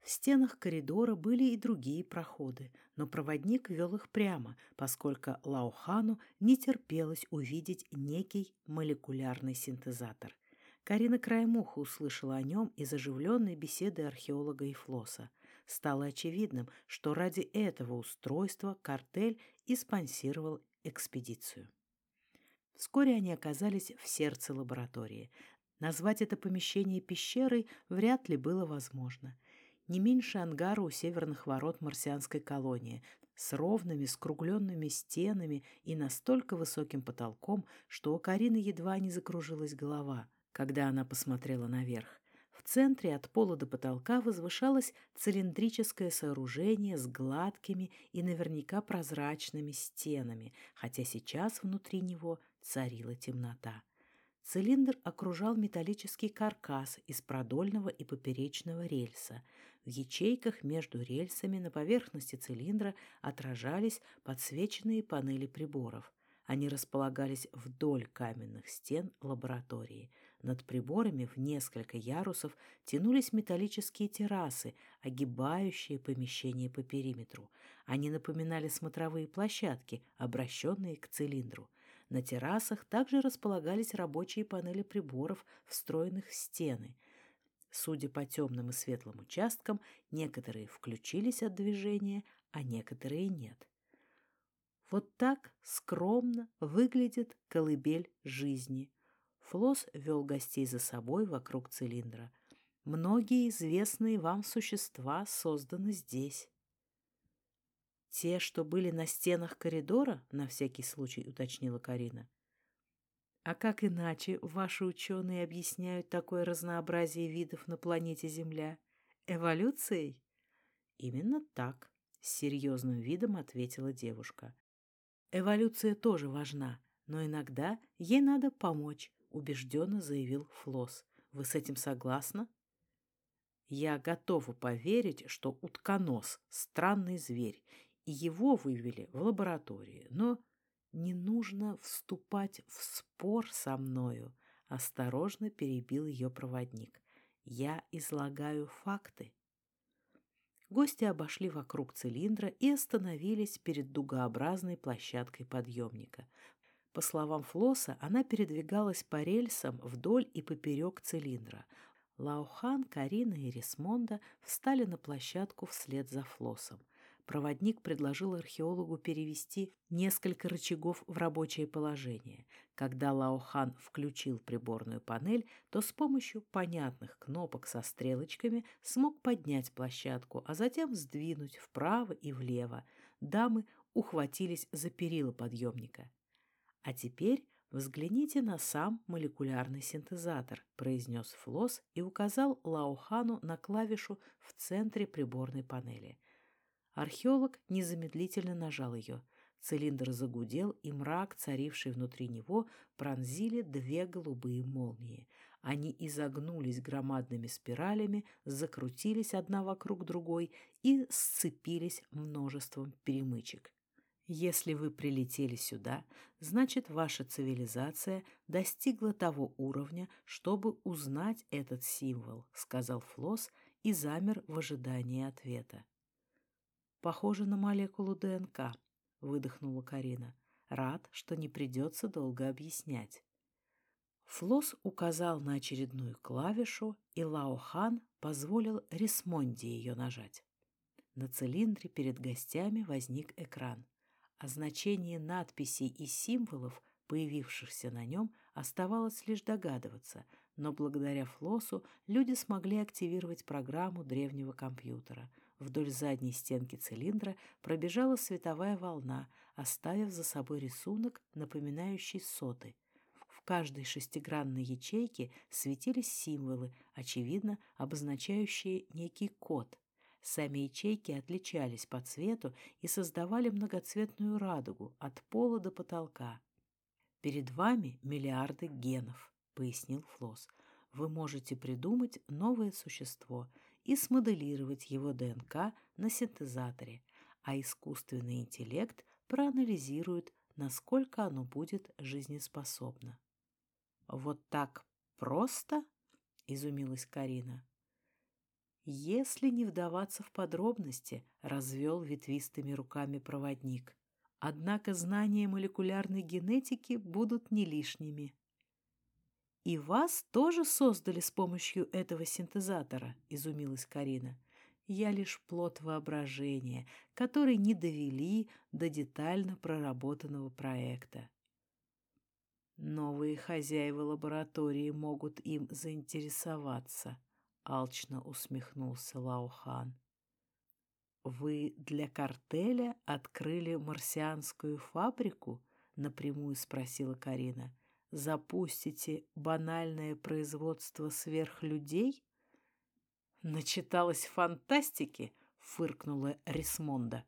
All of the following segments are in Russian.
В стенах коридора были и другие проходы, но проводник вел их прямо, поскольку Лаухану не терпелось увидеть некий молекулярный синтезатор. Карина краем уха услышала о нем из оживленной беседы археолога и Флоса. Стало очевидным, что ради этого устройства картель и спонсировал экспедицию. Вскоре они оказались в сердце лаборатории. Назвать это помещение пещерой вряд ли было возможно. Не меньше ангара у северных ворот марсианской колонии, с ровными скругленными стенами и настолько высоким потолком, что у Карины едва не закружилась голова, когда она посмотрела наверх. В центре от пола до потолка возвышалось цилиндрическое сооружение с гладкими и наверняка прозрачными стенами, хотя сейчас внутри него царила темнота. Цилиндр окружал металлический каркас из продольного и поперечного рельса. В ячейках между рельсами на поверхности цилиндра отражались подсвеченные панели приборов. Они располагались вдоль каменных стен лаборатории. Над приборами в несколько ярусов тянулись металлические террасы, огибающие помещение по периметру. Они напоминали смотровые площадки, обращенные к цилиндру. На террасах также располагались рабочие панели приборов, встроенных в стены. Судя по темным и светлым участкам, некоторые включились от движения, а некоторые нет. Вот так скромно выглядит колыбель жизни. Флос вел гостей за собой вокруг цилиндра. Многие известные вам существа созданы здесь. Те, что были на стенах коридора, на всякий случай уточнила Карина. А как иначе ваши ученые объясняют такое разнообразие видов на планете Земля? Эволюцией? Именно так, с серьезным видом ответила девушка. Эволюция тоже важна, но иногда ей надо помочь, убежденно заявил Флос. Вы с этим согласны? Я готова поверить, что утконос – странный зверь, его вывели в лаборатории, но не нужно вступать в спор со мною, осторожно перебил ее проводник. Я излагаю факты. Гости обошли вокруг цилиндра и остановились перед дугообразной площадкой подъемника. По словам Флоса, она передвигалась по рельсам вдоль и поперек цилиндра. Лаухан, Карина и Рисмонда встали на площадку вслед за Флосом проводник предложил археологу перевести несколько рычагов в рабочее положение. Когда Лаохан включил приборную панель, то с помощью понятных кнопок со стрелочками смог поднять площадку, а затем сдвинуть вправо и влево. Дамы ухватились за перила подъемника. «А теперь взгляните на сам молекулярный синтезатор», произнес Флос и указал Лаохану на клавишу в центре приборной панели – Археолог незамедлительно нажал ее. Цилиндр загудел, и мрак, царивший внутри него, пронзили две голубые молнии. Они изогнулись громадными спиралями, закрутились одна вокруг другой и сцепились множеством перемычек. Если вы прилетели сюда, значит, ваша цивилизация достигла того уровня, чтобы узнать этот символ, сказал Флос и замер в ожидании ответа. Похоже на молекулу ДНК, выдохнула Карина. Рад, что не придется долго объяснять. Флос указал на очередную клавишу, и Лао Хан позволил Рисмонде ее нажать. На цилиндре перед гостями возник экран. О значении надписей и символов, появившихся на нем, оставалось лишь догадываться, но благодаря Флосу люди смогли активировать программу древнего компьютера. Вдоль задней стенки цилиндра пробежала световая волна, оставив за собой рисунок, напоминающий соты. В каждой шестигранной ячейке светились символы, очевидно, обозначающие некий код. Сами ячейки отличались по цвету и создавали многоцветную радугу от пола до потолка. «Перед вами миллиарды генов», — пояснил Флос. «Вы можете придумать новое существо — и смоделировать его ДНК на синтезаторе, а искусственный интеллект проанализирует, насколько оно будет жизнеспособно. «Вот так просто?» – изумилась Карина. если не вдаваться в подробности, развел ветвистыми руками проводник. Однако знания молекулярной генетики будут не лишними. «И вас тоже создали с помощью этого синтезатора?» – изумилась Карина. «Я лишь плод воображения, который не довели до детально проработанного проекта». Новые хозяева лаборатории могут им заинтересоваться, — алчно усмехнулся Лаухан. «Вы для картеля открыли марсианскую фабрику?» — напрямую спросила Карина. «Запустите банальное производство сверхлюдей?» «Начиталась фантастики?» — фыркнула Рисмонда.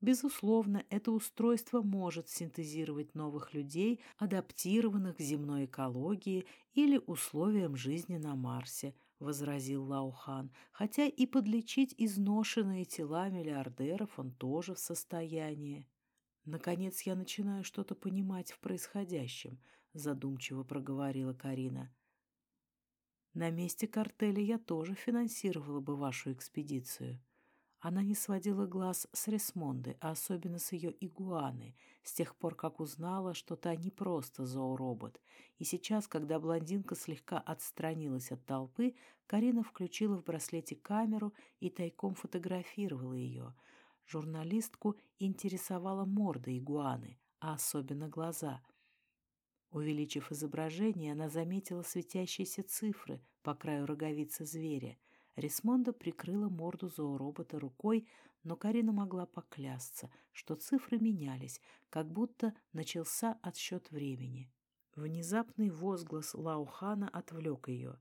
Безусловно, это устройство может синтезировать новых людей, адаптированных к земной экологии или условиям жизни на Марсе, возразил Лаухан, хотя и подлечить изношенные тела миллиардеров он тоже в состоянии. Наконец я начинаю что-то понимать в происходящем, задумчиво проговорила Карина. На месте картеля я тоже финансировала бы вашу экспедицию. Она не сводила глаз с Ресмонды, а особенно с ее игуаны, с тех пор, как узнала, что та не просто зооробот. И сейчас, когда блондинка слегка отстранилась от толпы, Карина включила в браслете камеру и тайком фотографировала ее. Журналистку интересовала морда игуаны, а особенно глаза. Увеличив изображение, она заметила светящиеся цифры по краю роговицы зверя — Рисмонда прикрыла морду зооробота рукой, но Карина могла поклясться, что цифры менялись, как будто начался отсчет времени. Внезапный возглас Лаухана отвлек ее.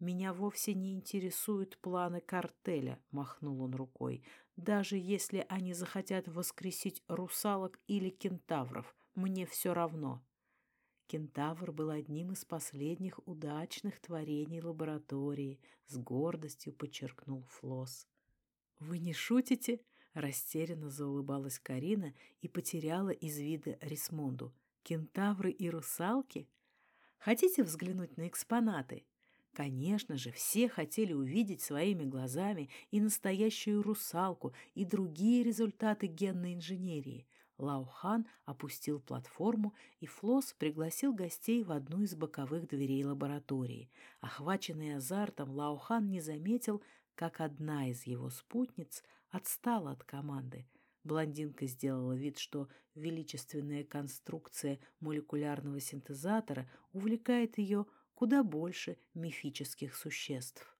«Меня вовсе не интересуют планы картеля», — махнул он рукой. «Даже если они захотят воскресить русалок или кентавров, мне все равно». Кентавр был одним из последних удачных творений лаборатории, с гордостью подчеркнул Флосс. «Вы не шутите?» — растерянно заулыбалась Карина и потеряла из вида Рисмонду. «Кентавры и русалки? Хотите взглянуть на экспонаты?» Конечно же, все хотели увидеть своими глазами и настоящую русалку, и другие результаты генной инженерии. Лаухан опустил платформу, и Флос пригласил гостей в одну из боковых дверей лаборатории. Охваченный азартом, Лаухан не заметил, как одна из его спутниц отстала от команды. Блондинка сделала вид, что величественная конструкция молекулярного синтезатора увлекает ее куда больше мифических существ.